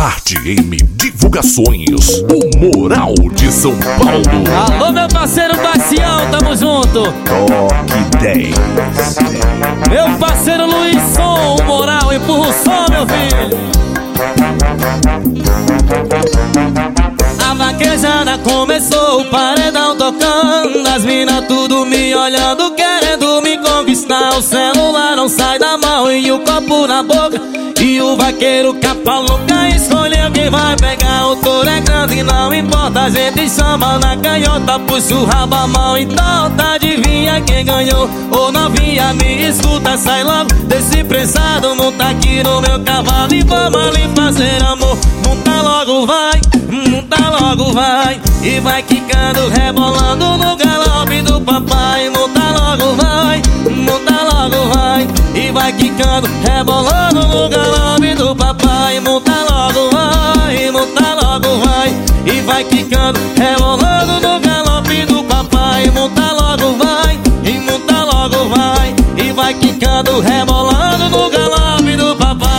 Arte M Divulgações, o Moral de São Paulo. Alô, meu parceiro Bacião, tamo junto. Toque 10. Meu parceiro Luiz Som, o Moral, empurra o som, meu filho. A vaquejada começou, o paredão tocando As minas tudo me olhando, querendo me conquistar O celular não sai da mão e o copo na boca E o vaqueiro capa louca vai pegar O touro é grande e não importa, a gente chama na canhota Puxa o rabo a mão, então tá adivinha quem ganhou? Ô novinha, me escuta, sai logo desse prensado. Monta aqui no meu cavalo e vamos ali fazer amor. Monta logo, vai Monta logo, vai. E vai quicando, rebolando no galope do papai. Monta logo, vai Monta logo, vai. E vai quicando, rebolando no galope vai quicando, rebolando no galope do papai Monta logo, vai E monta logo, vai E vai quicando, rebolando no galope do papai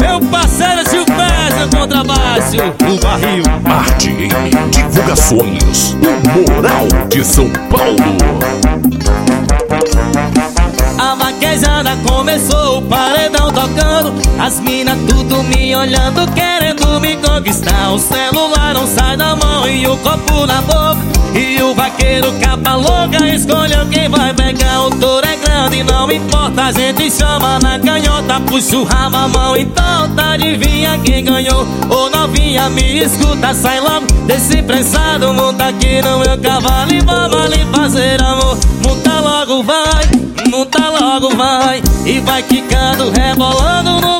Meu parceiro Gilberto Contrabaixo O barril. Arte M Divulgações, o Moral de São Paulo. A vaquejada começou, o paredão tocando As minas tudo me olhando, querendo me conquistar O celular não sai da mão e o copo na boca. E o vaqueiro capa louca escolheu quem vai pegar. O touro é grande, não importa, a gente chama na canhota Puxa o rabo a mão, então tá adivinha quem ganhou? Ô novinha, me escuta, sai logo desse prensado. Monta aqui no meu cavalo e vamos ali fazer amor. Monta logo, vai Monta logo, vai. E vai quicando, rebolando no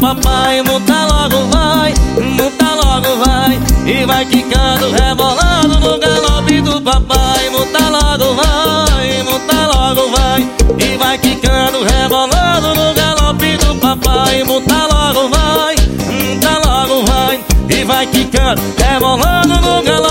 papai Monta logo, vai Monta logo, vai E vai quicando, rebolando no galope do papai. Monta logo, vai Monta logo, vai E vai quicando, rebolando no galope do papai. Monta logo, vai Monta logo, vai E vai quicando, rebolando no galope